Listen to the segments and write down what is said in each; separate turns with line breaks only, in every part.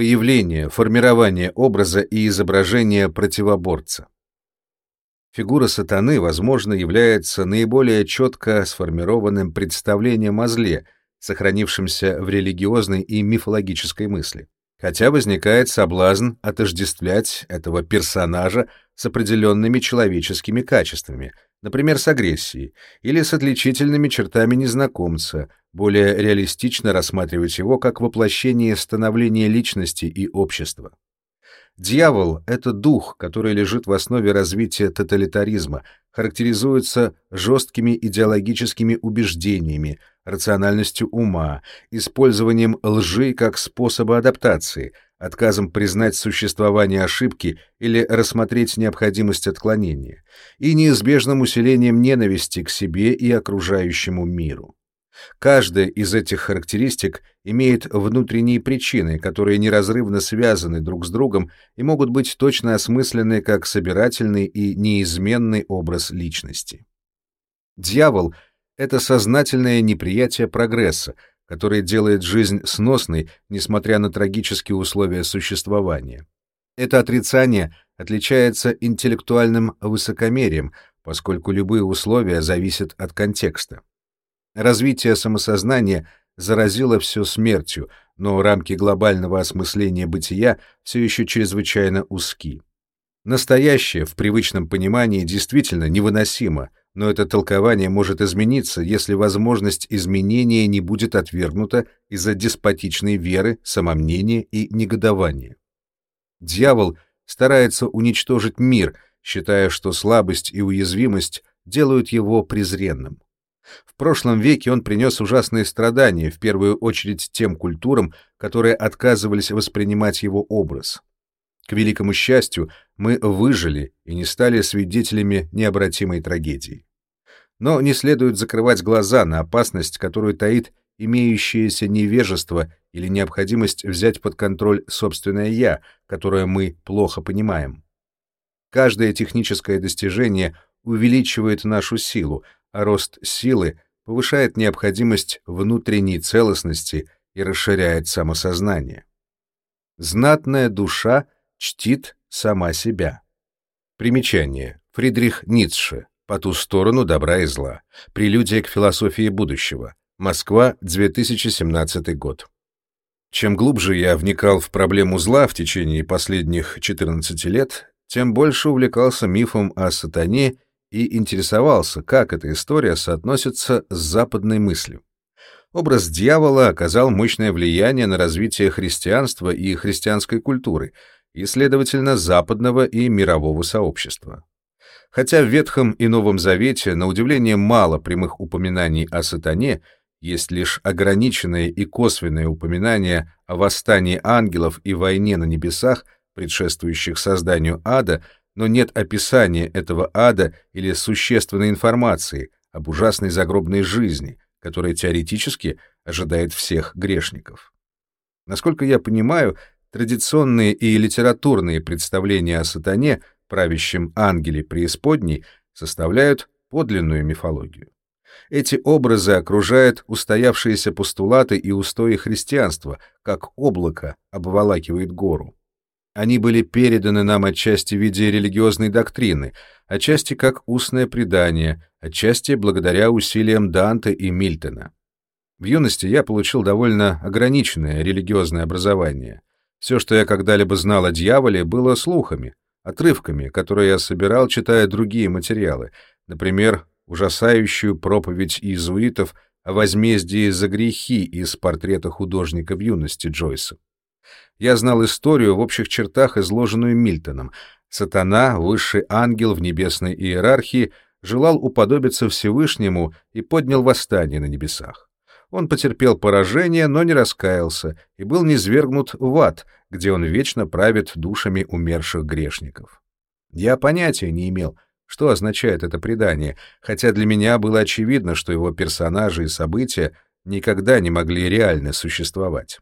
Появление, формирование образа и изображение противоборца. Фигура сатаны, возможно, является наиболее четко сформированным представлением о зле, сохранившимся в религиозной и мифологической мысли. Хотя возникает соблазн отождествлять этого персонажа с определенными человеческими качествами, например, с агрессией, или с отличительными чертами незнакомца, более реалистично рассматривать его как воплощение становления личности и общества. Дьявол — это дух, который лежит в основе развития тоталитаризма, характеризуется жесткими идеологическими убеждениями, рациональностью ума, использованием лжи как способа адаптации, отказом признать существование ошибки или рассмотреть необходимость отклонения, и неизбежным усилением ненависти к себе и окружающему миру. Каждая из этих характеристик имеет внутренние причины, которые неразрывно связаны друг с другом и могут быть точно осмыслены как собирательный и неизменный образ личности. Дьявол — это сознательное неприятие прогресса, которое делает жизнь сносной, несмотря на трагические условия существования. Это отрицание отличается интеллектуальным высокомерием, поскольку любые условия зависят от контекста. Развитие самосознания заразило все смертью, но рамки глобального осмысления бытия все еще чрезвычайно узки. Настоящее в привычном понимании действительно невыносимо, но это толкование может измениться, если возможность изменения не будет отвергнута из-за деспотичной веры, самомнения и негодования. Дьявол старается уничтожить мир, считая, что слабость и уязвимость делают его презренным. В прошлом веке он принес ужасные страдания, в первую очередь тем культурам, которые отказывались воспринимать его образ. К великому счастью, мы выжили и не стали свидетелями необратимой трагедии. Но не следует закрывать глаза на опасность, которую таит имеющееся невежество или необходимость взять под контроль собственное «я», которое мы плохо понимаем. Каждое техническое достижение увеличивает нашу силу, а рост силы повышает необходимость внутренней целостности и расширяет самосознание. Знатная душа чтит сама себя. Примечание. Фридрих Ницше. По ту сторону добра и зла. Прелюдия к философии будущего. Москва, 2017 год. Чем глубже я вникал в проблему зла в течение последних 14 лет, тем больше увлекался мифом о сатане и интересовался, как эта история соотносится с западной мыслью. Образ дьявола оказал мощное влияние на развитие христианства и христианской культуры, и, следовательно, западного и мирового сообщества. Хотя в Ветхом и Новом Завете, на удивление, мало прямых упоминаний о сатане, есть лишь ограниченные и косвенные упоминания о восстании ангелов и войне на небесах, предшествующих созданию ада — но нет описания этого ада или существенной информации об ужасной загробной жизни, которая теоретически ожидает всех грешников. Насколько я понимаю, традиционные и литературные представления о сатане, правящем ангеле преисподней, составляют подлинную мифологию. Эти образы окружают устоявшиеся постулаты и устои христианства, как облако обволакивает гору. Они были переданы нам отчасти в виде религиозной доктрины, отчасти как устное предание, отчасти благодаря усилиям Данте и Мильтона. В юности я получил довольно ограниченное религиозное образование. Все, что я когда-либо знал о дьяволе, было слухами, отрывками, которые я собирал, читая другие материалы, например, ужасающую проповедь иезуитов о возмездии за грехи из портрета художника в юности Джойса. Я знал историю в общих чертах, изложенную Мильтоном. Сатана, высший ангел в небесной иерархии, желал уподобиться Всевышнему и поднял восстание на небесах. Он потерпел поражение, но не раскаялся и был низвергнут в ад, где он вечно правит душами умерших грешников. Я понятия не имел, что означает это предание, хотя для меня было очевидно, что его персонажи и события никогда не могли реально существовать.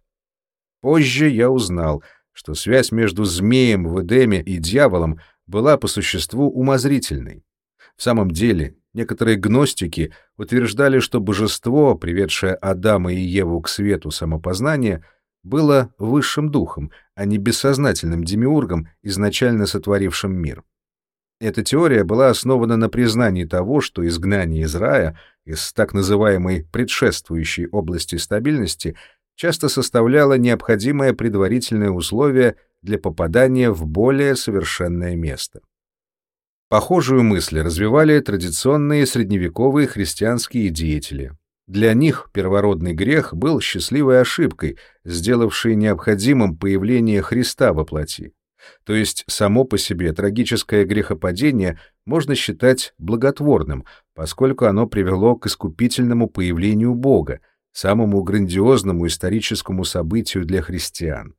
Позже я узнал, что связь между змеем в Эдеме и дьяволом была по существу умозрительной. В самом деле, некоторые гностики утверждали, что божество, приведшее Адама и Еву к свету самопознания, было высшим духом, а не бессознательным демиургом, изначально сотворившим мир. Эта теория была основана на признании того, что изгнание из рая, из так называемой предшествующей области стабильности, часто составляло необходимое предварительное условие для попадания в более совершенное место. Похожую мысль развивали традиционные средневековые христианские деятели. Для них первородный грех был счастливой ошибкой, сделавшей необходимым появление Христа во плоти. То есть само по себе трагическое грехопадение можно считать благотворным, поскольку оно привело к искупительному появлению Бога, самому грандиозному историческому событию для христиан.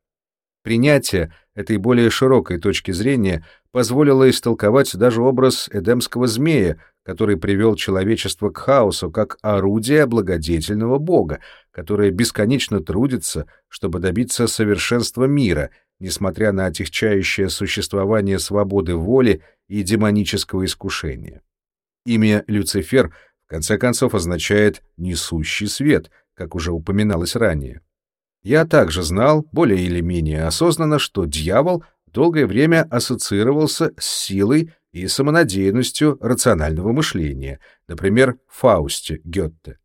Принятие этой более широкой точки зрения позволило истолковать даже образ эдемского змея, который привел человечество к хаосу как орудие благодетельного Бога, которое бесконечно трудится, чтобы добиться совершенства мира, несмотря на отягчающее существование свободы воли и демонического искушения. Имя Люцифер в конце концов означает «несущий свет», как уже упоминалось ранее. Я также знал, более или менее осознанно, что дьявол долгое время ассоциировался с силой и самонадеянностью рационального мышления, например, Фаусте Гетте.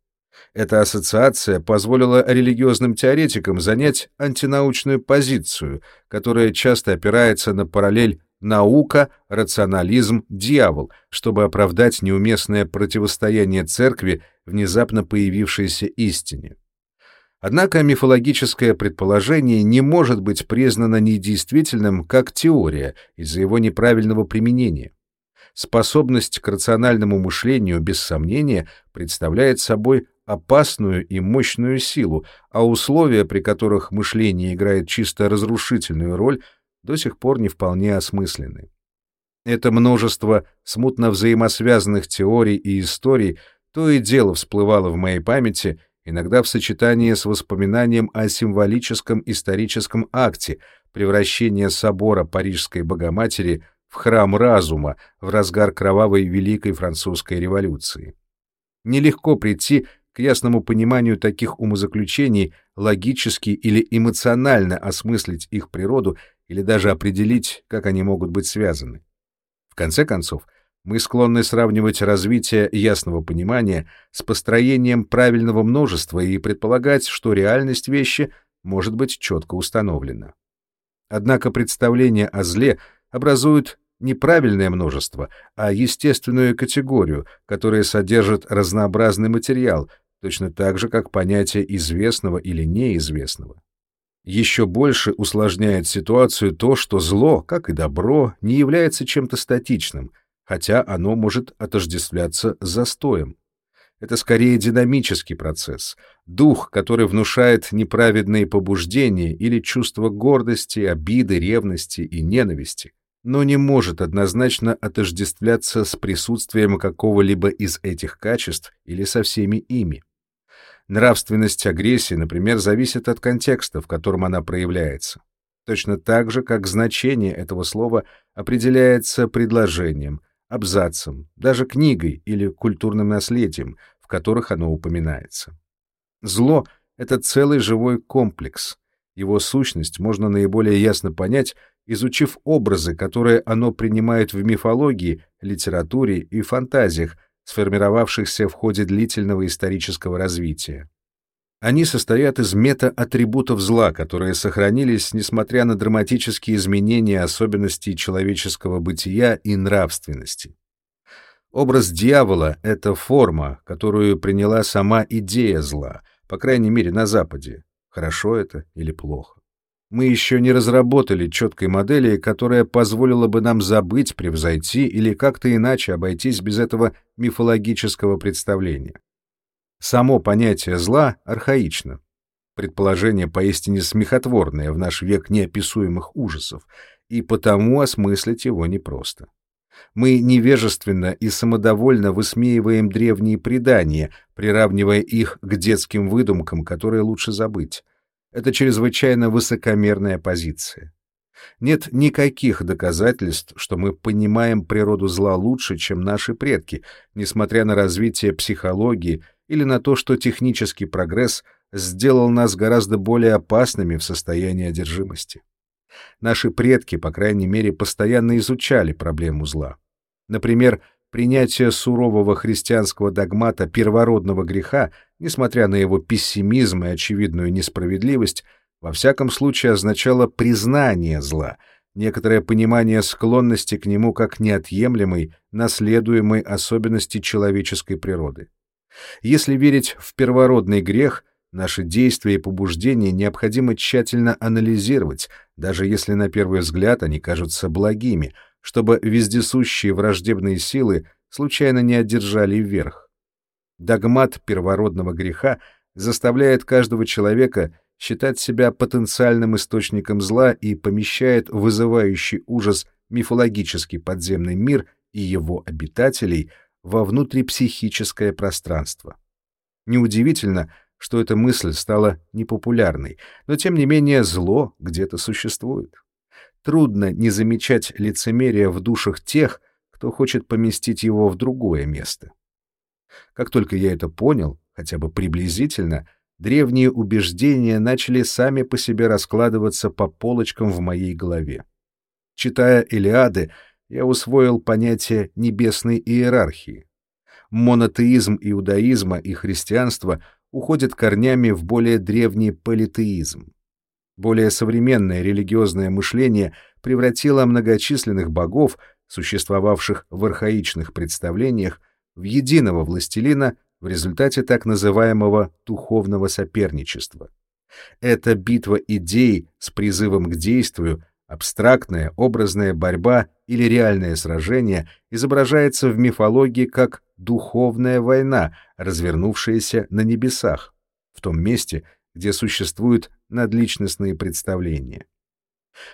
Эта ассоциация позволила религиозным теоретикам занять антинаучную позицию, которая часто опирается на параллель наука, рационализм, дьявол, чтобы оправдать неуместное противостояние церкви внезапно появившейся истине. Однако мифологическое предположение не может быть признано недействительным как теория из-за его неправильного применения. Способность к рациональному мышлению, без сомнения, представляет собой опасную и мощную силу, а условия, при которых мышление играет чисто разрушительную роль, до сих пор не вполне осмысленны. Это множество смутно взаимосвязанных теорий и историй то и дело всплывало в моей памяти — иногда в сочетании с воспоминанием о символическом историческом акте превращения собора Парижской Богоматери в храм разума в разгар кровавой Великой Французской революции. Нелегко прийти к ясному пониманию таких умозаключений, логически или эмоционально осмыслить их природу или даже определить, как они могут быть связаны. В конце концов, мы склонны сравнивать развитие ясного понимания с построением правильного множества и предполагать, что реальность вещи может быть четко установлена. Однако представление о зле образует не правильное множество, а естественную категорию, которая содержит разнообразный материал, точно так же, как понятие известного или неизвестного. Еще больше усложняет ситуацию то, что зло, как и добро, не является чем-то статичным — хотя оно может отождествляться застоем. Это скорее динамический процесс, дух, который внушает неправедные побуждения или чувство гордости, обиды, ревности и ненависти, но не может однозначно отождествляться с присутствием какого-либо из этих качеств или со всеми ими. Нравственность агрессии, например, зависит от контекста, в котором она проявляется. Точно так же, как значение этого слова определяется предложением, абзацем, даже книгой или культурным наследием, в которых оно упоминается. Зло — это целый живой комплекс. Его сущность можно наиболее ясно понять, изучив образы, которые оно принимает в мифологии, литературе и фантазиях, сформировавшихся в ходе длительного исторического развития. Они состоят из мета-атрибутов зла, которые сохранились, несмотря на драматические изменения особенностей человеческого бытия и нравственности. Образ дьявола — это форма, которую приняла сама идея зла, по крайней мере, на Западе. Хорошо это или плохо? Мы еще не разработали четкой модели, которая позволила бы нам забыть, превзойти или как-то иначе обойтись без этого мифологического представления. Само понятие зла архаично. Предположение поистине смехотворное в наш век неописуемых ужасов, и потому осмыслить его непросто. Мы невежественно и самодовольно высмеиваем древние предания, приравнивая их к детским выдумкам, которые лучше забыть. Это чрезвычайно высокомерная позиция. Нет никаких доказательств, что мы понимаем природу зла лучше, чем наши предки, несмотря на развитие психологии или на то, что технический прогресс сделал нас гораздо более опасными в состоянии одержимости. Наши предки, по крайней мере, постоянно изучали проблему зла. Например, принятие сурового христианского догмата первородного греха, несмотря на его пессимизм и очевидную несправедливость, во всяком случае означало признание зла, некоторое понимание склонности к нему как неотъемлемой, наследуемой особенности человеческой природы. Если верить в первородный грех, наши действия и побуждения необходимо тщательно анализировать, даже если на первый взгляд они кажутся благими, чтобы вездесущие враждебные силы случайно не одержали вверх. Догмат первородного греха заставляет каждого человека считать себя потенциальным источником зла и помещает вызывающий ужас мифологический подземный мир и его обитателей во внутрипсихическое пространство. Неудивительно, что эта мысль стала непопулярной, но тем не менее зло где-то существует. Трудно не замечать лицемерия в душах тех, кто хочет поместить его в другое место. Как только я это понял, хотя бы приблизительно, древние убеждения начали сами по себе раскладываться по полочкам в моей голове. Читая «Илиады», я усвоил понятие небесной иерархии. Монотеизм иудаизма и христианства уходят корнями в более древний политеизм. Более современное религиозное мышление превратило многочисленных богов, существовавших в архаичных представлениях, в единого властелина в результате так называемого духовного соперничества. Эта битва идей с призывом к действию, абстрактная образная борьба или реальное сражение изображается в мифологии как духовная война, развернувшаяся на небесах, в том месте, где существуют надличностные представления.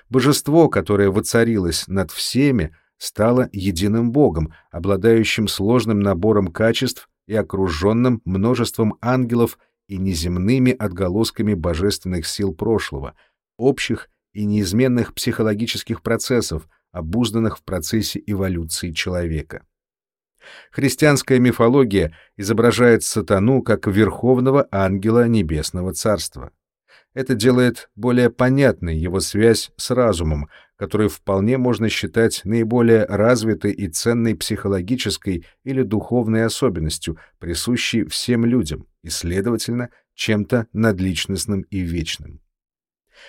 Божество, которое воцарилось над всеми, стало единым Богом, обладающим сложным набором качеств и окруженным множеством ангелов и неземными отголосками божественных сил прошлого, общих и неизменных психологических процессов, обузданных в процессе эволюции человека. Христианская мифология изображает сатану как верховного ангела небесного царства. Это делает более понятной его связь с разумом, который вполне можно считать наиболее развитой и ценной психологической или духовной особенностью, присущей всем людям, и, следовательно, чем-то надличностным и вечным.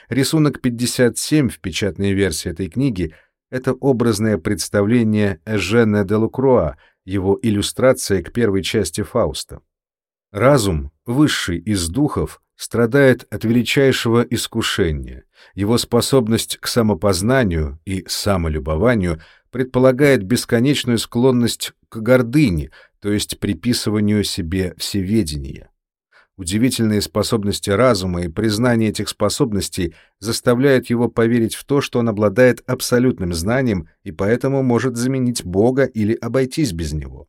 Рисунок 57 в печатной версии этой книги — это образное представление Эжена де Лукруа, его иллюстрация к первой части Фауста. Разум, высший из духов, страдает от величайшего искушения. Его способность к самопознанию и самолюбованию предполагает бесконечную склонность к гордыне, то есть приписыванию себе всеведения. Удивительные способности разума и признание этих способностей заставляют его поверить в то, что он обладает абсолютным знанием и поэтому может заменить Бога или обойтись без него.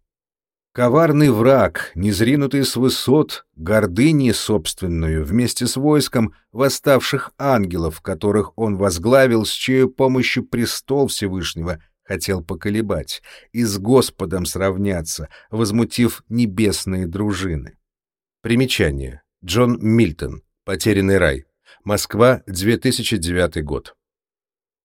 Коварный враг, незринутый с высот, гордыни собственную, вместе с войском восставших ангелов, которых он возглавил, с чьей помощью престол Всевышнего хотел поколебать, и с Господом сравняться, возмутив небесные дружины. Примечание. Джон Мильтон. Потерянный рай. Москва, 2009 год.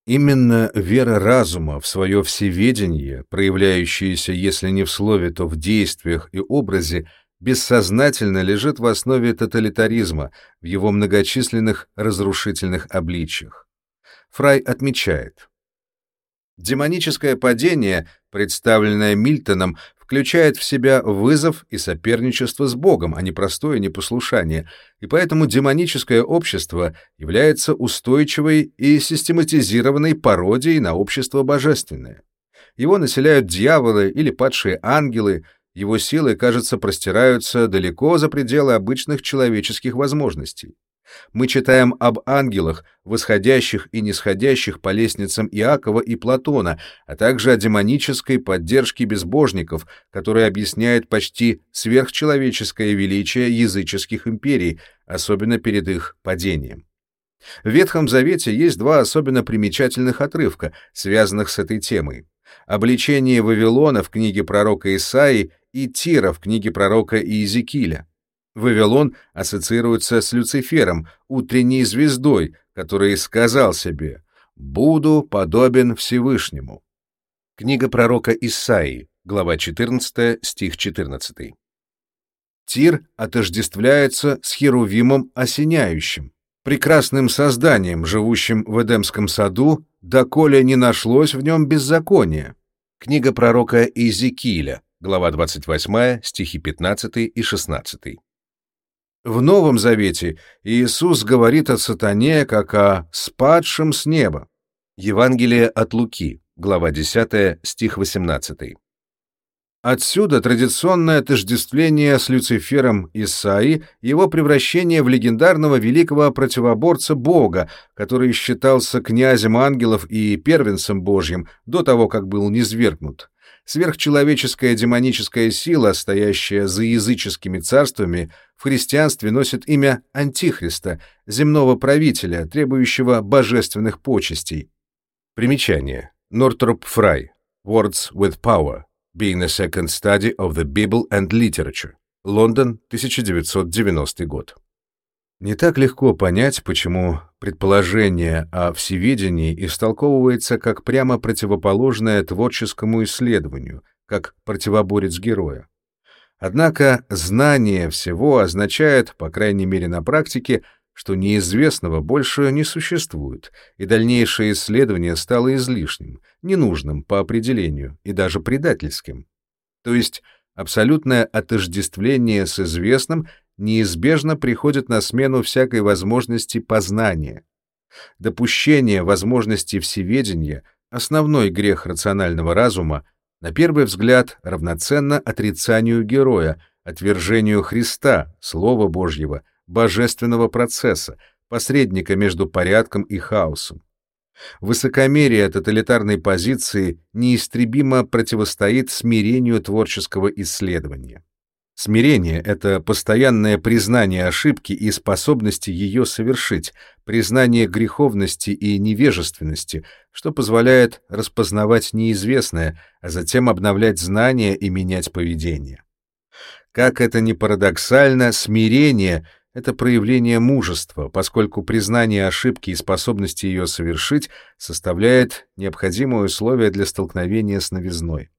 Именно вера разума в свое всеведение, проявляющаяся, если не в слове, то в действиях и образе, бессознательно лежит в основе тоталитаризма, в его многочисленных разрушительных обличиях. Фрай отмечает, Демоническое падение, представленное Мильтоном, включает в себя вызов и соперничество с Богом, а не простое непослушание, и поэтому демоническое общество является устойчивой и систематизированной пародией на общество божественное. Его населяют дьяволы или падшие ангелы, его силы, кажется, простираются далеко за пределы обычных человеческих возможностей. Мы читаем об ангелах, восходящих и нисходящих по лестницам Иакова и Платона, а также о демонической поддержке безбожников, которая объясняет почти сверхчеловеческое величие языческих империй, особенно перед их падением. В Ветхом Завете есть два особенно примечательных отрывка, связанных с этой темой. Обличение Вавилона в книге пророка Исаии и Тира в книге пророка Иезекииля. Вавилон ассоциируется с Люцифером, утренней звездой, который сказал себе «Буду подобен Всевышнему». Книга пророка Исаии, глава 14, стих 14. Тир отождествляется с Херувимом осеняющим, прекрасным созданием, живущим в Эдемском саду, доколе не нашлось в нем беззакония. Книга пророка Иезекииля, глава 28, стихи 15 и 16. В Новом Завете Иисус говорит о сатане как о спадшем с неба. Евангелие от Луки, глава 10, стих 18. Отсюда традиционное отождествление с Люцифером Исаи, его превращение в легендарного великого противоборца Бога, который считался князем ангелов и первенцем Божьим до того, как был низвергнут. Сверхчеловеческая демоническая сила, стоящая за языческими царствами, в христианстве носит имя Антихриста, земного правителя, требующего божественных почестей. Примечание. Нортроп Фрай. Words with Power. Being a Second Study of the Bible and Literature. Лондон, 1990 год. Не так легко понять, почему предположение о всеведении истолковывается как прямо противоположное творческому исследованию, как противоборец героя. Однако знание всего означает, по крайней мере на практике, что неизвестного больше не существует, и дальнейшее исследование стало излишним, ненужным по определению и даже предательским. То есть абсолютное отождествление с известным неизбежно приходит на смену всякой возможности познания. Допущение возможности всеведения — основной грех рационального разума, на первый взгляд равноценно отрицанию героя, отвержению Христа, Слова Божьего, божественного процесса, посредника между порядком и хаосом. Высокомерие тоталитарной позиции неистребимо противостоит смирению творческого исследования. Смирение — это постоянное признание ошибки и способности ее совершить, признание греховности и невежественности, что позволяет распознавать неизвестное, а затем обновлять знания и менять поведение. Как это ни парадоксально, смирение — это проявление мужества, поскольку признание ошибки и способности ее совершить составляет необходимое условие для столкновения с новизной.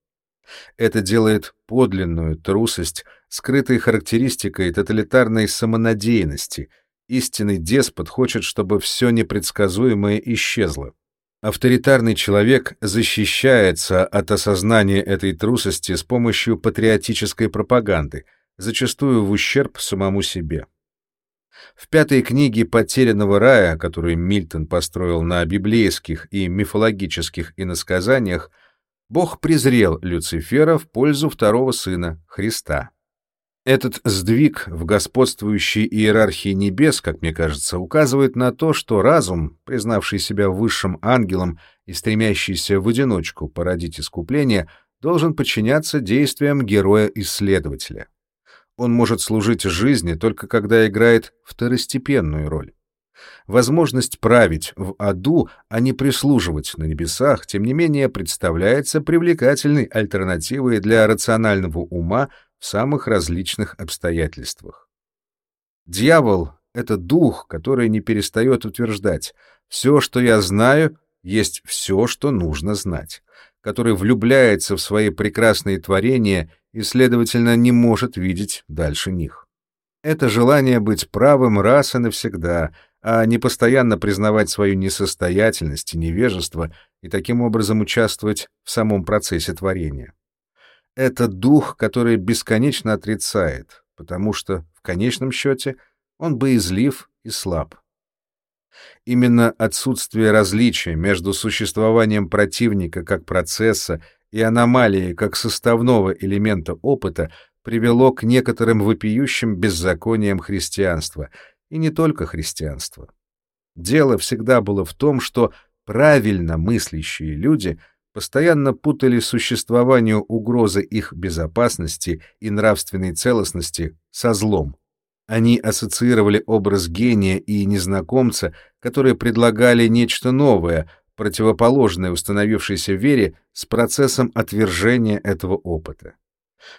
Это делает подлинную трусость скрытой характеристикой тоталитарной самонадеянности. Истинный деспот хочет, чтобы все непредсказуемое исчезло. Авторитарный человек защищается от осознания этой трусости с помощью патриотической пропаганды, зачастую в ущерб самому себе. В пятой книге «Потерянного рая», которую Мильтон построил на библейских и мифологических иносказаниях, Бог презрел Люцифера в пользу второго сына, Христа. Этот сдвиг в господствующей иерархии небес, как мне кажется, указывает на то, что разум, признавший себя высшим ангелом и стремящийся в одиночку породить искупление, должен подчиняться действиям героя-исследователя. Он может служить жизни только когда играет второстепенную роль. Возможность править в аду, а не прислуживать на небесах, тем не менее представляется привлекательной альтернативой для рационального ума в самых различных обстоятельствах. Дьявол — это дух, который не перестает утверждать «все, что я знаю, есть все, что нужно знать», который влюбляется в свои прекрасные творения и, следовательно, не может видеть дальше них. Это желание быть правым раз и навсегда — а не постоянно признавать свою несостоятельность и невежество и таким образом участвовать в самом процессе творения. Это дух, который бесконечно отрицает, потому что, в конечном счете, он боязлив и слаб. Именно отсутствие различия между существованием противника как процесса и аномалией как составного элемента опыта привело к некоторым вопиющим беззакониям христианства — и не только христианство. Дело всегда было в том, что правильно мыслящие люди постоянно путали существование угрозы их безопасности и нравственной целостности со злом. Они ассоциировали образ гения и незнакомца, которые предлагали нечто новое, противоположное установившейся вере, с процессом отвержения этого опыта.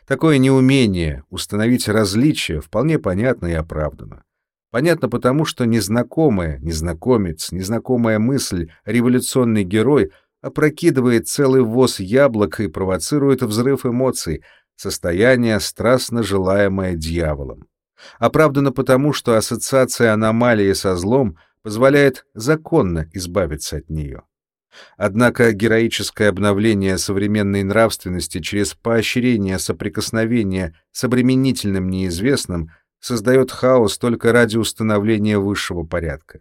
Такое неумение установить различия вполне понятно и оправдано. Понятно потому, что незнакомая, незнакомец, незнакомая мысль, революционный герой опрокидывает целый воз яблок и провоцирует взрыв эмоций, состояние, страстно желаемое дьяволом. Оправдано потому, что ассоциация аномалии со злом позволяет законно избавиться от нее. Однако героическое обновление современной нравственности через поощрение соприкосновения с обременительным неизвестным создает хаос только ради установления высшего порядка.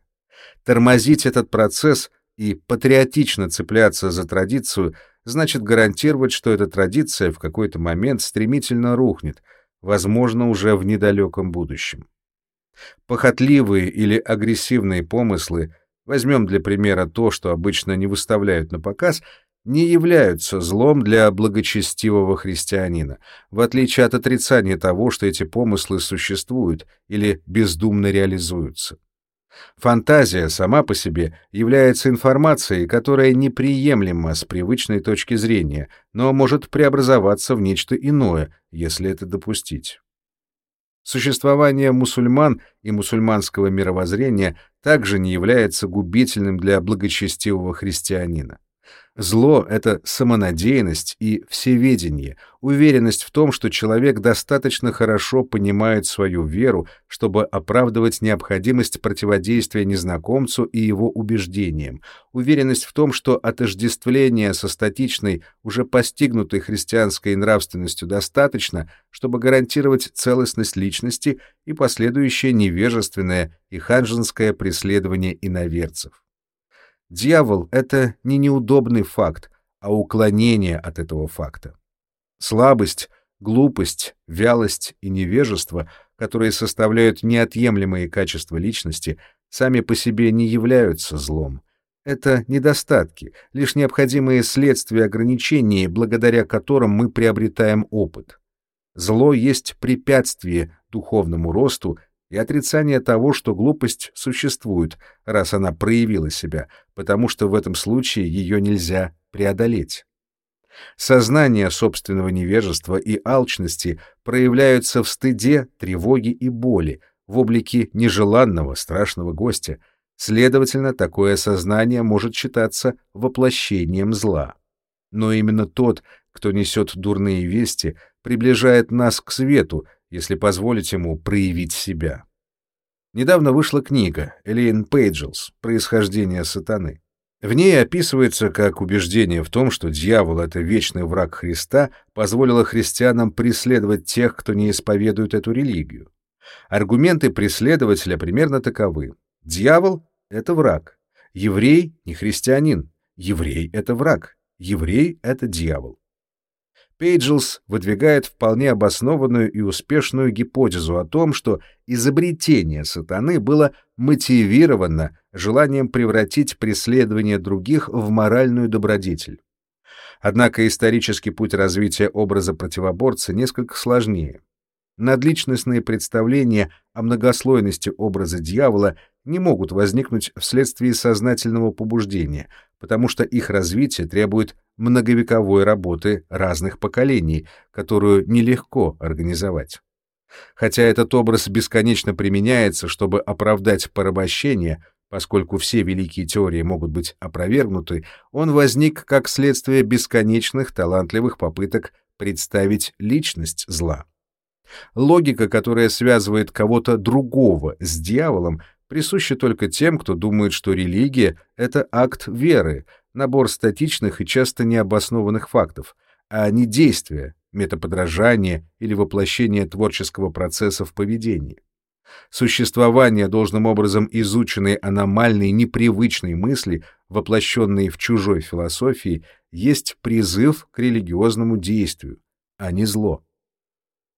Тормозить этот процесс и патриотично цепляться за традицию значит гарантировать, что эта традиция в какой-то момент стремительно рухнет, возможно, уже в недалеком будущем. Похотливые или агрессивные помыслы возьмем для примера то, что обычно не выставляют на показ, не являются злом для благочестивого христианина, в отличие от отрицания того, что эти помыслы существуют или бездумно реализуются. Фантазия сама по себе является информацией, которая неприемлема с привычной точки зрения, но может преобразоваться в нечто иное, если это допустить. Существование мусульман и мусульманского мировоззрения также не является губительным для благочестивого христианина. Зло — это самонадеянность и всеведение, уверенность в том, что человек достаточно хорошо понимает свою веру, чтобы оправдывать необходимость противодействия незнакомцу и его убеждениям, уверенность в том, что отождествление со статичной, уже постигнутой христианской нравственностью достаточно, чтобы гарантировать целостность личности и последующее невежественное и ханжинское преследование иноверцев. Дьявол — это не неудобный факт, а уклонение от этого факта. Слабость, глупость, вялость и невежество, которые составляют неотъемлемые качества личности, сами по себе не являются злом. Это недостатки, лишь необходимые следствия ограничений, благодаря которым мы приобретаем опыт. Зло есть препятствие духовному росту и отрицание того, что глупость существует, раз она проявила себя, потому что в этом случае ее нельзя преодолеть. Сознание собственного невежества и алчности проявляются в стыде, тревоге и боли, в облике нежеланного, страшного гостя. Следовательно, такое сознание может считаться воплощением зла. Но именно тот, кто несет дурные вести, приближает нас к свету, если позволить ему проявить себя. Недавно вышла книга Элейн Пейджелс «Происхождение сатаны». В ней описывается, как убеждение в том, что дьявол — это вечный враг Христа, позволило христианам преследовать тех, кто не исповедует эту религию. Аргументы преследователя примерно таковы. Дьявол — это враг. Еврей — не христианин. Еврей — это враг. Еврей — это дьявол. Пейджелс выдвигает вполне обоснованную и успешную гипотезу о том, что изобретение сатаны было мотивировано желанием превратить преследование других в моральную добродетель. Однако исторический путь развития образа противоборца несколько сложнее. Надличностные представления о многослойности образа дьявола не могут возникнуть вследствие сознательного побуждения, потому что их развитие требует многовековой работы разных поколений, которую нелегко организовать. Хотя этот образ бесконечно применяется, чтобы оправдать порабощение, поскольку все великие теории могут быть опровергнуты, он возник как следствие бесконечных талантливых попыток представить личность зла. Логика, которая связывает кого-то другого с дьяволом, присуща только тем, кто думает, что религия — это акт веры, набор статичных и часто необоснованных фактов, а не действия, метаподражание или воплощение творческого процесса в поведении. Существование должным образом изученной аномальной непривычной мысли, воплощенной в чужой философии, есть призыв к религиозному действию, а не зло.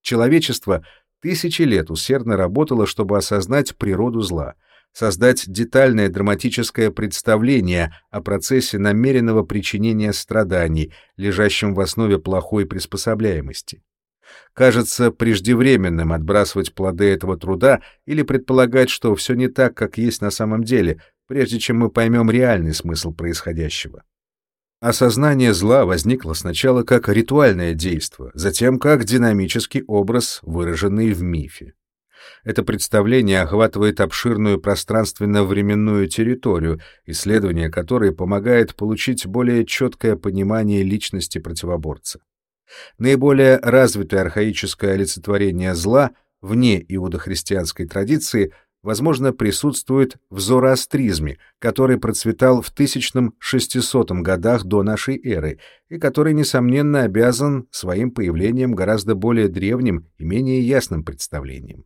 Человечество тысячи лет усердно работало, чтобы осознать природу зла, создать детальное драматическое представление о процессе намеренного причинения страданий, лежащем в основе плохой приспособляемости. Кажется преждевременным отбрасывать плоды этого труда или предполагать, что все не так, как есть на самом деле, прежде чем мы поймем реальный смысл происходящего. Осознание зла возникло сначала как ритуальное действо, затем как динамический образ, выраженный в мифе. Это представление охватывает обширную пространственно-временную территорию, исследование которой помогает получить более четкое понимание личности противоборца. Наиболее развитое архаическое олицетворение зла вне иудохристианской традиции возможно, присутствует в зороастризме, который процветал в 1600 годах до нашей эры и который, несомненно, обязан своим появлением гораздо более древним и менее ясным представлением.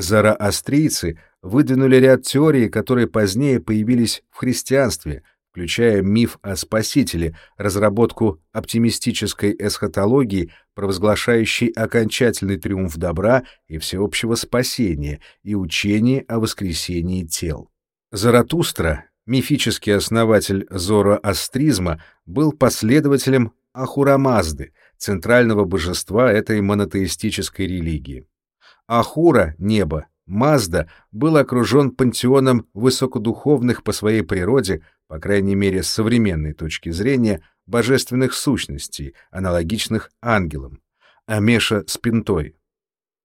Зороастрийцы выдвинули ряд теорий, которые позднее появились в христианстве, включая миф о Спасителе, разработку оптимистической эсхатологии, провозглашающей окончательный триумф добра и всеобщего спасения, и учение о воскресении тел. Заратустра, мифический основатель зороастризма, был последователем Ахурамазды, центрального божества этой монотеистической религии. Ахура — небо, Мазда был окружен пантеоном высокодуховных по своей природе, по крайней мере с современной точки зрения, божественных сущностей, аналогичных ангелам, Амеша с Пинтой.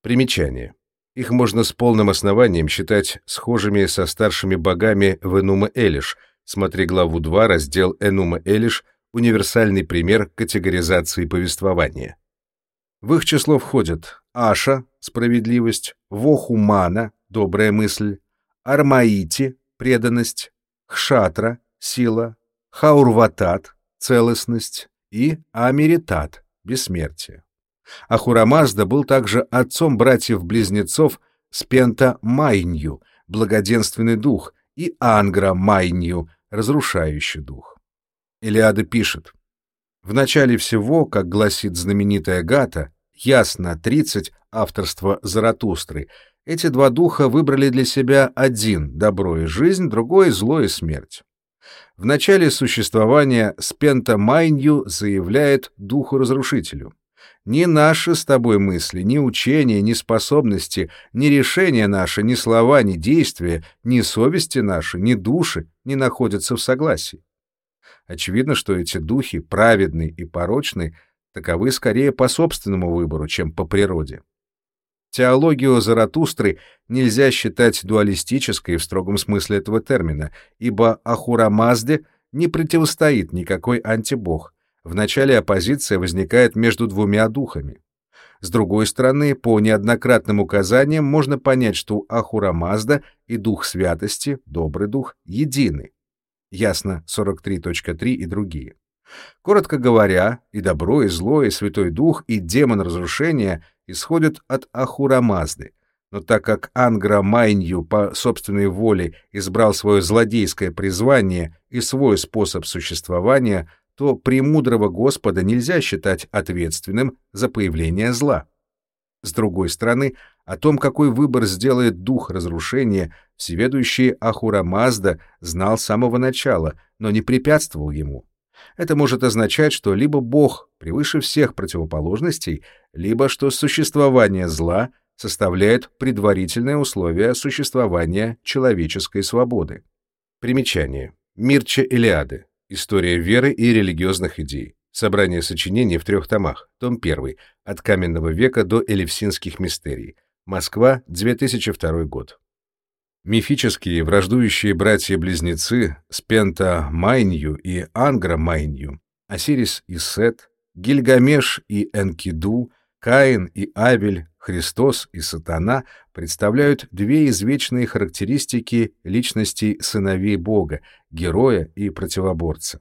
Примечание. Их можно с полным основанием считать схожими со старшими богами в Энума Элиш, смотри главу 2, раздел Энума Элиш, универсальный пример категоризации повествования. В их число входят Аша — справедливость, Вохумана — добрая мысль, Армаити — преданность, Хшатра — сила, Хаурватат — целостность и Америтат — бессмертие. Ахурамазда был также отцом братьев-близнецов Спента Майнью, благоденственный дух, и Ангра Майнью, разрушающий дух. Илиада пишет, «В начале всего, как гласит знаменитая Гата, Ясно, 30 авторства Заратустры. Эти два духа выбрали для себя один — добро и жизнь, другой — зло и смерть. В начале существования Спента Майнью заявляет духу-разрушителю. Ни наши с тобой мысли, ни учения, ни способности, ни решения наши, ни слова, ни действия, ни совести наши, ни души не находятся в согласии. Очевидно, что эти духи, праведные и порочные, таковы скорее по собственному выбору, чем по природе. Теологию Заратустры нельзя считать дуалистической в строгом смысле этого термина, ибо Ахура Мазде не противостоит никакой антибог. В начале оппозиция возникает между двумя духами. С другой стороны, по неоднократным указаниям можно понять, что Ахура Мазда и Дух Святости, Добрый Дух, едины. Ясно 43.3 и другие. Коротко говоря, и добро, и зло, и Святой Дух, и демон разрушения исходят от Ахура Мазды. Но так как Ангра Майнью по собственной воле избрал свое злодейское призвание и свой способ существования, то премудрого Господа нельзя считать ответственным за появление зла. С другой стороны, о том, какой выбор сделает дух разрушения, всеведущий Ахура Мазда знал с самого начала, но не препятствовал ему. Это может означать, что либо Бог превыше всех противоположностей, либо что существование зла составляет предварительное условие существования человеческой свободы. Примечание. Мирча Илиады. История веры и религиозных идей. Собрание сочинений в трех томах. Том 1. От каменного века до элевсинских мистерий. Москва, 2002 год. Мифические враждующие братья-близнецы Спента Майнью и Ангра Майнью, Осирис и Сет, Гильгамеш и Энкиду, Каин и Авель, Христос и Сатана представляют две извечные характеристики личностей сыновей Бога, героя и противоборца.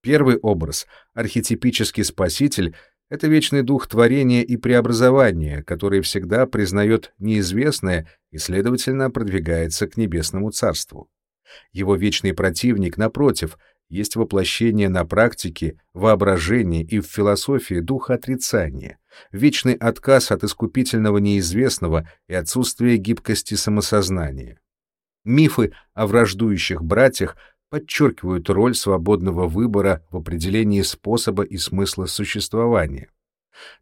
Первый образ, архетипический спаситель, это вечный дух творения и преобразования, который всегда признает неизвестное и, следовательно, продвигается к небесному царству. Его вечный противник, напротив, есть воплощение на практике, воображении и в философии духа отрицания, вечный отказ от искупительного неизвестного и отсутствие гибкости самосознания. Мифы о враждующих братьях подчеркивают роль свободного выбора в определении способа и смысла существования.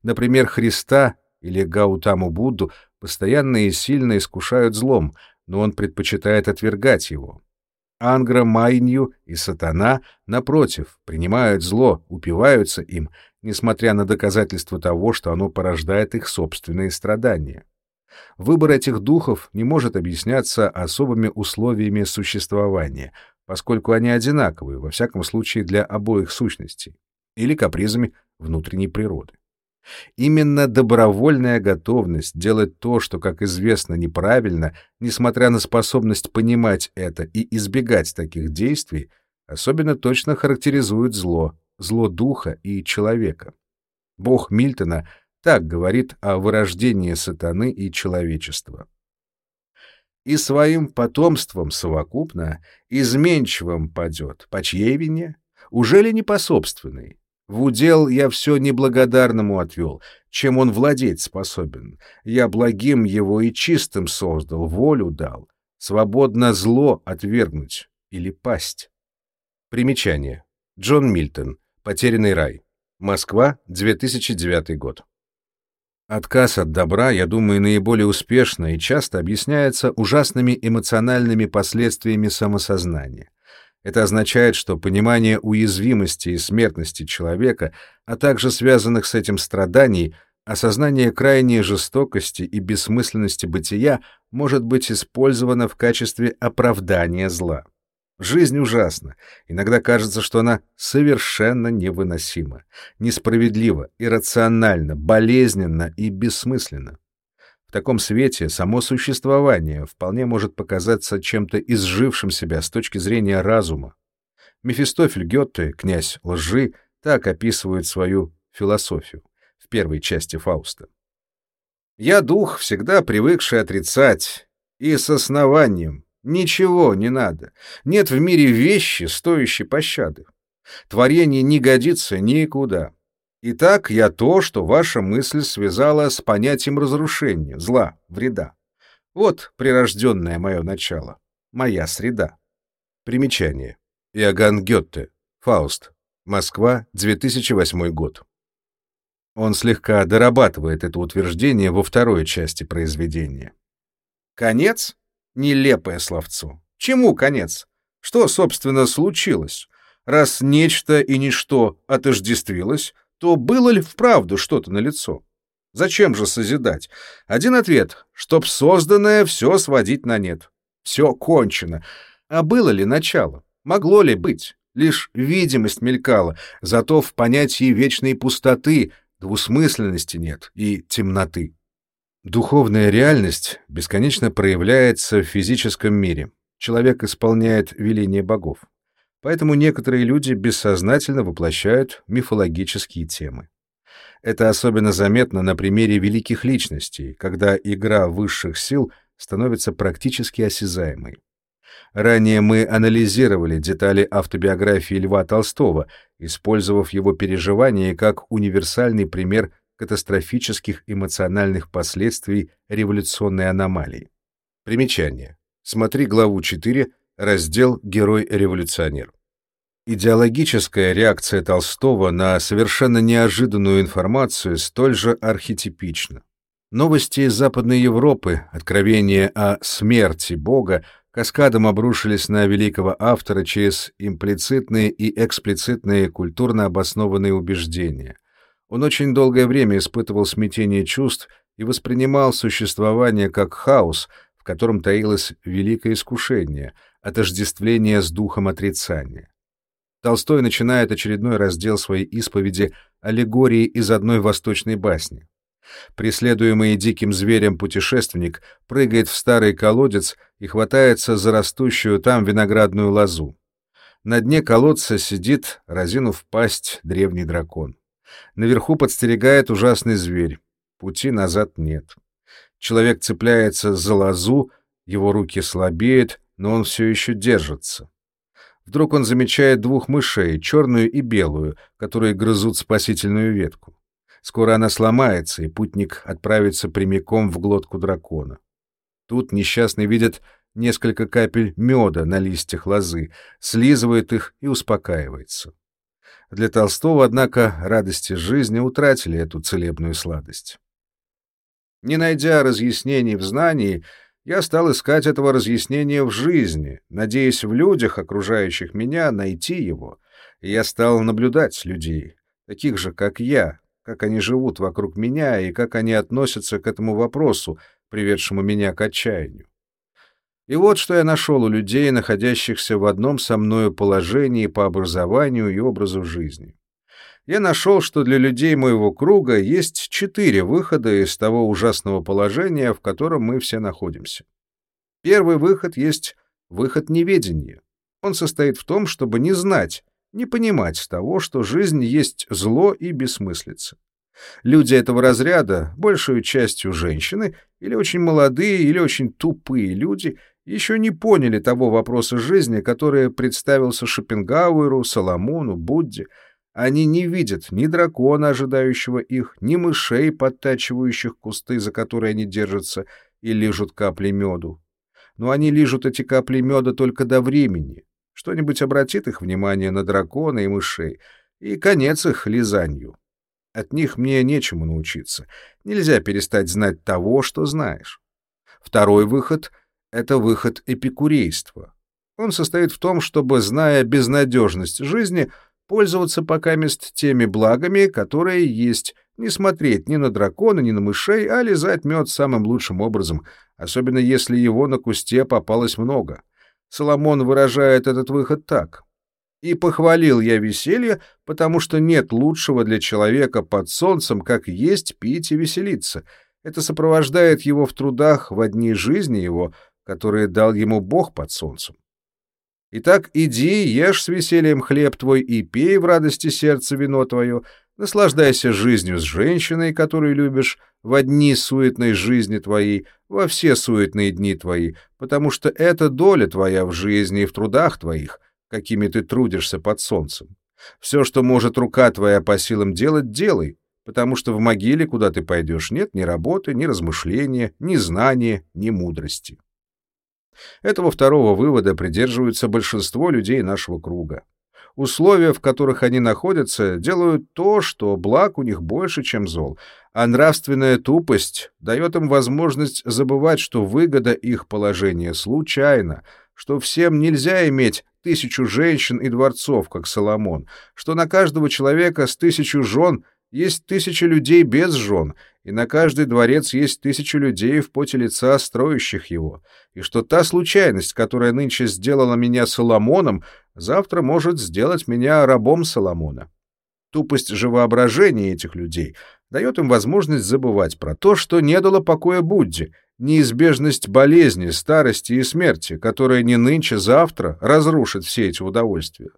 Например, Христа или Гаутаму Будду постоянно и сильно искушают злом, но он предпочитает отвергать его. Ангра Майнью и Сатана, напротив, принимают зло, упиваются им, несмотря на доказательства того, что оно порождает их собственные страдания. Выбор этих духов не может объясняться особыми условиями существования, поскольку они одинаковые, во всяком случае для обоих сущностей, или капризами внутренней природы. Именно добровольная готовность делать то, что, как известно, неправильно, несмотря на способность понимать это и избегать таких действий, особенно точно характеризует зло, зло духа и человека. Бог Мильтона так говорит о вырождении сатаны и человечества. «И своим потомством совокупно изменчивым падет, по чьей вине? Уже ли не по собственной? В удел я все неблагодарному отвел, чем он владеть способен. Я благим его и чистым создал, волю дал. Свободно зло отвергнуть или пасть. Примечание. Джон Мильтон. Потерянный рай. Москва, 2009 год. Отказ от добра, я думаю, наиболее успешно и часто объясняется ужасными эмоциональными последствиями самосознания. Это означает, что понимание уязвимости и смертности человека, а также связанных с этим страданий, осознание крайней жестокости и бессмысленности бытия может быть использовано в качестве оправдания зла. Жизнь ужасна. Иногда кажется, что она совершенно невыносима, несправедлива, иррациональна, болезненна и бессмысленна. В таком свете само существование вполне может показаться чем-то изжившим себя с точки зрения разума. Мефистофель Гетте, князь лжи, так описывает свою философию в первой части Фауста. «Я дух, всегда привыкший отрицать, и с основанием, Ничего не надо. Нет в мире вещи, стоящей пощады. Творение не годится никуда. Итак, я то, что ваша мысль связала с понятием разрушения, зла, вреда. Вот прирожденное мое начало, моя среда. Примечание. Иоганн Гетте. Фауст. Москва, 2008 год. Он слегка дорабатывает это утверждение во второй части произведения. Конец? Нелепое словцо. Чему конец? Что, собственно, случилось? Раз нечто и ничто отождествилось, то было ли вправду что-то налицо? Зачем же созидать? Один ответ — чтоб созданное все сводить на нет. Все кончено. А было ли начало? Могло ли быть? Лишь видимость мелькала, зато в понятии вечной пустоты двусмысленности нет и темноты. Духовная реальность бесконечно проявляется в физическом мире. Человек исполняет веления богов. Поэтому некоторые люди бессознательно воплощают мифологические темы. Это особенно заметно на примере великих личностей, когда игра высших сил становится практически осязаемой. Ранее мы анализировали детали автобиографии Льва Толстого, использовав его переживания как универсальный пример катастрофических эмоциональных последствий революционной аномалии. Примечание. Смотри главу 4, раздел «Герой-революционер». Идеологическая реакция Толстого на совершенно неожиданную информацию столь же архетипична. Новости из Западной Европы, откровения о смерти Бога, каскадом обрушились на великого автора через имплицитные и эксплицитные культурно обоснованные убеждения. Он очень долгое время испытывал смятение чувств и воспринимал существование как хаос, в котором таилось великое искушение, отождествление с духом отрицания. Толстой начинает очередной раздел своей исповеди аллегории из одной восточной басни. Преследуемый диким зверем путешественник прыгает в старый колодец и хватается за растущую там виноградную лозу. На дне колодца сидит, разинув пасть, древний дракон. Наверху подстерегает ужасный зверь. Пути назад нет. Человек цепляется за лозу, его руки слабеют, но он все еще держится. Вдруг он замечает двух мышей, черную и белую, которые грызут спасительную ветку. Скоро она сломается, и путник отправится прямиком в глотку дракона. Тут несчастный видит несколько капель меда на листьях лозы, слизывает их и успокаивается. Для Толстого, однако, радости жизни утратили эту целебную сладость. Не найдя разъяснений в знании, Я стал искать этого разъяснения в жизни, надеясь в людях, окружающих меня, найти его. И я стал наблюдать людей, таких же, как я, как они живут вокруг меня и как они относятся к этому вопросу, приведшему меня к отчаянию. И вот что я нашел у людей, находящихся в одном со мною положении по образованию и образу жизни. Я нашел, что для людей моего круга есть четыре выхода из того ужасного положения, в котором мы все находимся. Первый выход есть выход неведения. Он состоит в том, чтобы не знать, не понимать того, что жизнь есть зло и бессмыслица. Люди этого разряда, большую частью женщины, или очень молодые, или очень тупые люди — еще не поняли того вопроса жизни, который представился Шопенгауэру, Соломону, Будде. Они не видят ни дракона, ожидающего их, ни мышей, подтачивающих кусты, за которые они держатся и лижут капли меду. Но они лижут эти капли меда только до времени. Что-нибудь обратит их внимание на дракона и мышей, и конец их лизанью. От них мне нечему научиться. Нельзя перестать знать того, что знаешь. Второй выход — это выход эпикурейства. Он состоит в том, чтобы, зная безнадежность жизни, пользоваться покамест теми благами, которые есть, не смотреть ни на дракона, ни на мышей, а лизать мед самым лучшим образом, особенно если его на кусте попалось много. Соломон выражает этот выход так. «И похвалил я веселье, потому что нет лучшего для человека под солнцем, как есть, пить и веселиться. Это сопровождает его в трудах в дни жизни его, которые дал ему Бог под солнцем. Итак, иди, ешь с весельем хлеб твой и пей в радости сердца вино твое, наслаждайся жизнью с женщиной, которую любишь, в дни суетной жизни твоей, во все суетные дни твои, потому что это доля твоя в жизни и в трудах твоих, какими ты трудишься под солнцем. Все, что может рука твоя по силам делать, делай, потому что в могиле, куда ты пойдешь, нет ни работы, ни размышления, ни знания, ни мудрости. Этого второго вывода придерживаются большинство людей нашего круга. Условия, в которых они находятся, делают то, что благ у них больше, чем зол, а нравственная тупость дает им возможность забывать, что выгода их положения случайна, что всем нельзя иметь тысячу женщин и дворцов, как Соломон, что на каждого человека с тысячу жен есть тысяча людей без жен, и на каждый дворец есть тысячу людей в поте лица, строящих его, и что та случайность, которая нынче сделала меня Соломоном, завтра может сделать меня рабом Соломона. Тупость же воображения этих людей дает им возможность забывать про то, что не дало покоя Будде, неизбежность болезни, старости и смерти, которая не нынче-завтра разрушит все эти удовольствия.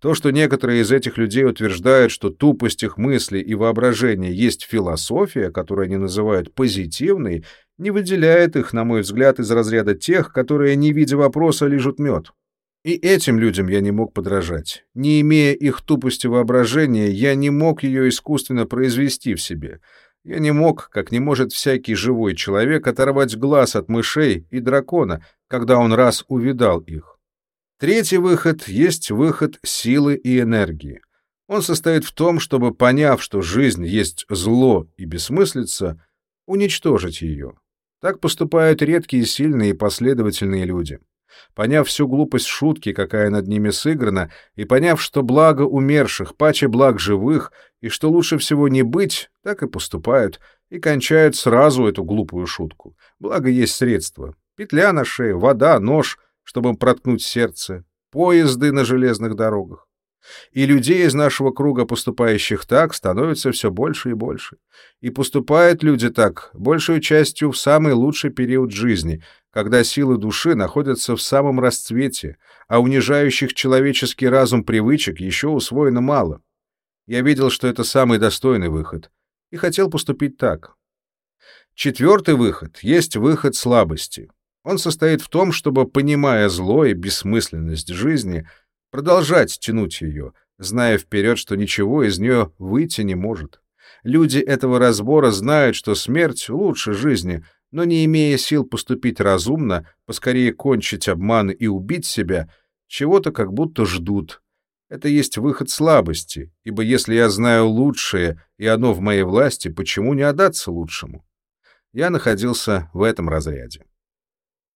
То, что некоторые из этих людей утверждают, что тупость их мысли и воображения есть философия, которую они называют позитивной, не выделяет их, на мой взгляд, из разряда тех, которые, не видя вопроса, лижут мед. И этим людям я не мог подражать. Не имея их тупости воображения, я не мог ее искусственно произвести в себе. Я не мог, как не может всякий живой человек, оторвать глаз от мышей и дракона, когда он раз увидал их. Третий выход есть выход силы и энергии. Он состоит в том, чтобы, поняв, что жизнь есть зло и бессмыслица, уничтожить ее. Так поступают редкие, сильные и последовательные люди. Поняв всю глупость шутки, какая над ними сыграна, и поняв, что благо умерших паче благ живых, и что лучше всего не быть, так и поступают, и кончают сразу эту глупую шутку. Благо есть средства. Петля на шее, вода, нож — чтобы проткнуть сердце, поезды на железных дорогах. И людей из нашего круга, поступающих так, становится все больше и больше. И поступают люди так, большую частью в самый лучший период жизни, когда силы души находятся в самом расцвете, а унижающих человеческий разум привычек еще усвоено мало. Я видел, что это самый достойный выход, и хотел поступить так. Четвертый выход есть выход слабости. Он состоит в том, чтобы, понимая зло и бессмысленность жизни, продолжать тянуть ее, зная вперед, что ничего из нее выйти не может. Люди этого разбора знают, что смерть лучше жизни, но не имея сил поступить разумно, поскорее кончить обман и убить себя, чего-то как будто ждут. Это есть выход слабости, ибо если я знаю лучшее, и оно в моей власти, почему не отдаться лучшему? Я находился в этом разряде.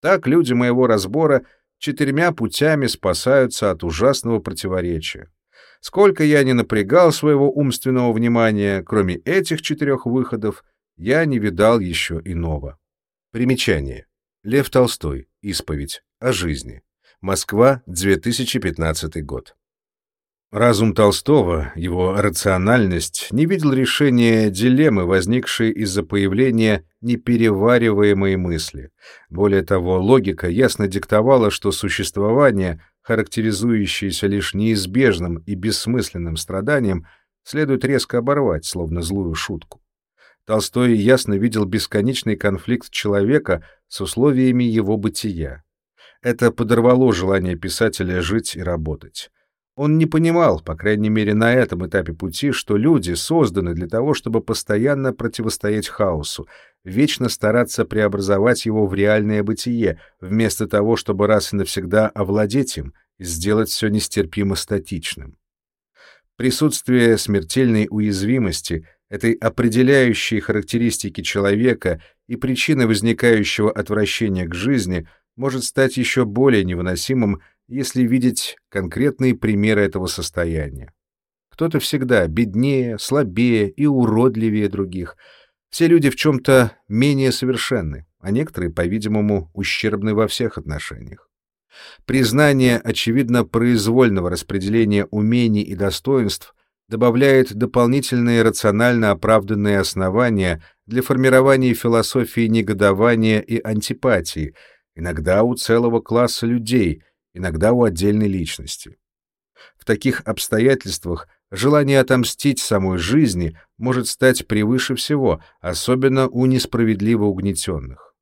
Так люди моего разбора четырьмя путями спасаются от ужасного противоречия. Сколько я не напрягал своего умственного внимания, кроме этих четырех выходов, я не видал еще иного. Примечание. Лев Толстой. Исповедь. О жизни. Москва, 2015 год. Разум Толстого, его рациональность, не видел решения дилеммы, возникшей из-за появления неперевариваемой мысли. Более того, логика ясно диктовала, что существование, характеризующееся лишь неизбежным и бессмысленным страданием, следует резко оборвать, словно злую шутку. Толстой ясно видел бесконечный конфликт человека с условиями его бытия. Это подорвало желание писателя жить и работать. Он не понимал, по крайней мере на этом этапе пути, что люди созданы для того, чтобы постоянно противостоять хаосу, вечно стараться преобразовать его в реальное бытие, вместо того, чтобы раз и навсегда овладеть им и сделать все нестерпимо статичным. Присутствие смертельной уязвимости, этой определяющей характеристики человека и причины возникающего отвращения к жизни может стать еще более невыносимым, если видеть конкретные примеры этого состояния. Кто-то всегда беднее, слабее и уродливее других. Все люди в чем-то менее совершенны, а некоторые, по-видимому, ущербны во всех отношениях. Признание, очевидно, произвольного распределения умений и достоинств добавляет дополнительные рационально оправданные основания для формирования философии негодования и антипатии, иногда у целого класса людей, иногда у отдельной личности. В таких обстоятельствах желание отомстить самой жизни может стать превыше всего, особенно у несправедливо угнетенных.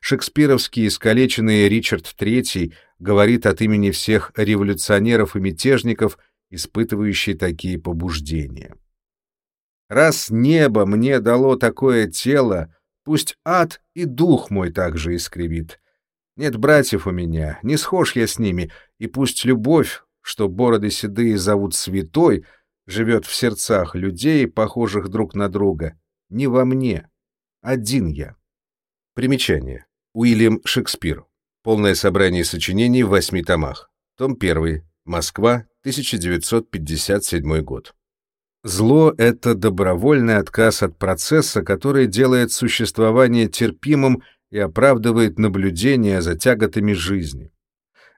Шекспировский искалеченный Ричард III говорит от имени всех революционеров и мятежников, испытывающие такие побуждения. «Раз небо мне дало такое тело, пусть ад и дух мой также искривит. Нет братьев у меня, не схож я с ними, и пусть любовь, что бороды седые зовут святой, живет в сердцах людей, похожих друг на друга, не во мне. Один я. Примечание. Уильям Шекспир. Полное собрание сочинений в восьми томах. Том 1. Москва, 1957 год. Зло — это добровольный отказ от процесса, который делает существование терпимым и оправдывает наблюдение за тяготами жизни.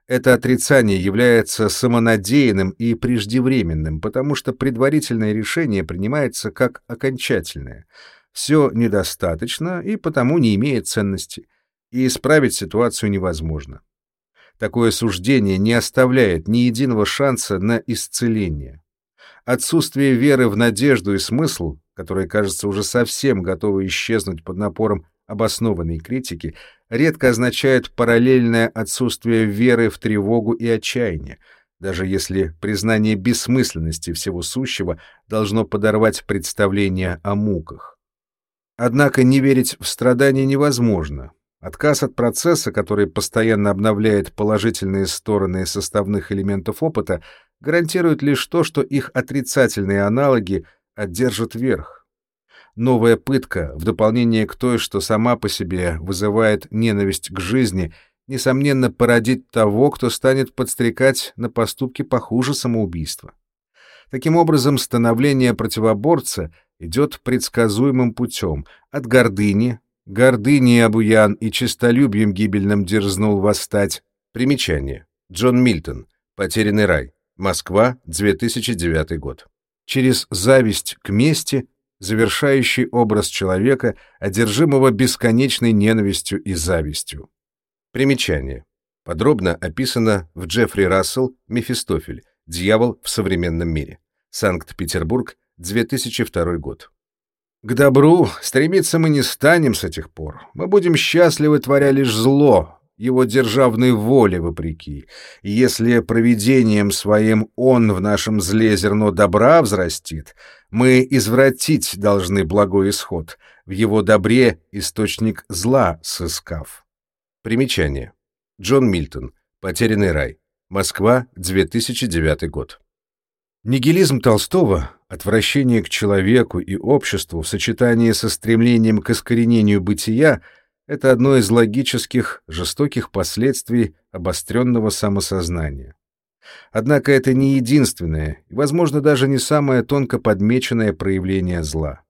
Это отрицание является самонадеянным и преждевременным, потому что предварительное решение принимается как окончательное. Все недостаточно и потому не имеет ценности, и исправить ситуацию невозможно. Такое суждение не оставляет ни единого шанса на исцеление. Отсутствие веры в надежду и смысл, которые, кажется, уже совсем готовы исчезнуть под напором обоснованной критики редко означает параллельное отсутствие веры в тревогу и отчаяние, даже если признание бессмысленности всего сущего должно подорвать представление о муках. Однако не верить в страдания невозможно. Отказ от процесса, который постоянно обновляет положительные стороны составных элементов опыта, гарантирует лишь то, что их отрицательные аналоги одержат верх. Новая пытка, в дополнение к той, что сама по себе вызывает ненависть к жизни, несомненно породит того, кто станет подстрекать на поступки похуже самоубийства. Таким образом, становление противоборца идет предсказуемым путем, от гордыни, гордыни обуян и честолюбием гибельным дерзнул восстать. Примечание. Джон Мильтон. Потерянный рай. Москва, 2009 год. Через зависть к мести завершающий образ человека, одержимого бесконечной ненавистью и завистью. Примечание. Подробно описано в Джеффри Рассел «Мефистофель. Дьявол в современном мире». Санкт-Петербург, 2002 год. К добру стремиться мы не станем с этих пор. Мы будем счастливы, творя лишь зло, его державной воле вопреки. И если провидением своим он в нашем зле зерно добра взрастит, мы извратить должны благой исход, в его добре источник зла сыскав. Примечание. Джон Мильтон. Потерянный рай. Москва, 2009 год. Нигилизм Толстого, отвращение к человеку и обществу в сочетании со стремлением к искоренению бытия — Это одно из логических, жестоких последствий обостренного самосознания. Однако это не единственное и, возможно, даже не самое тонко подмеченное проявление зла.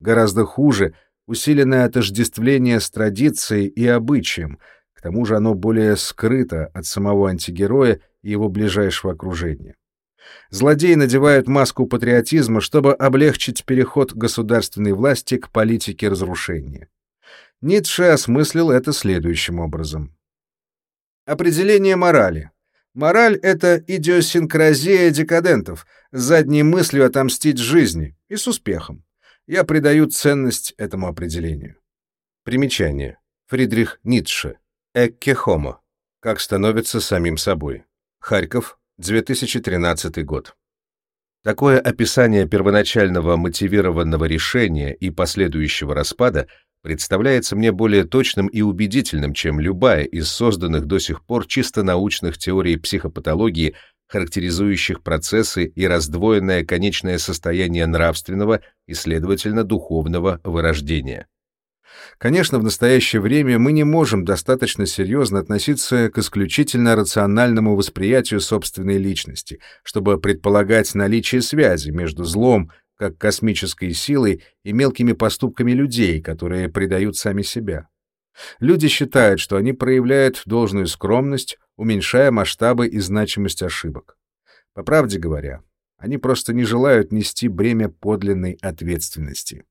Гораздо хуже — усиленное отождествление с традицией и обычаем, к тому же оно более скрыто от самого антигероя и его ближайшего окружения. Злодеи надевают маску патриотизма, чтобы облегчить переход государственной власти к политике разрушения. Ницше осмыслил это следующим образом. Определение морали. Мораль — это идиосинкразия декадентов, с задней мыслью отомстить жизни, и с успехом. Я придаю ценность этому определению. Примечание. Фридрих Ницше. Экке хомо. Как становится самим собой. Харьков, 2013 год. Такое описание первоначального мотивированного решения и последующего распада представляется мне более точным и убедительным, чем любая из созданных до сих пор чисто научных теорий психопатологии, характеризующих процессы и раздвоенное конечное состояние нравственного и, следовательно, духовного вырождения. Конечно, в настоящее время мы не можем достаточно серьезно относиться к исключительно рациональному восприятию собственной личности, чтобы предполагать наличие связи между злом, как космической силой и мелкими поступками людей, которые предают сами себя. Люди считают, что они проявляют должную скромность, уменьшая масштабы и значимость ошибок. По правде говоря, они просто не желают нести бремя подлинной ответственности.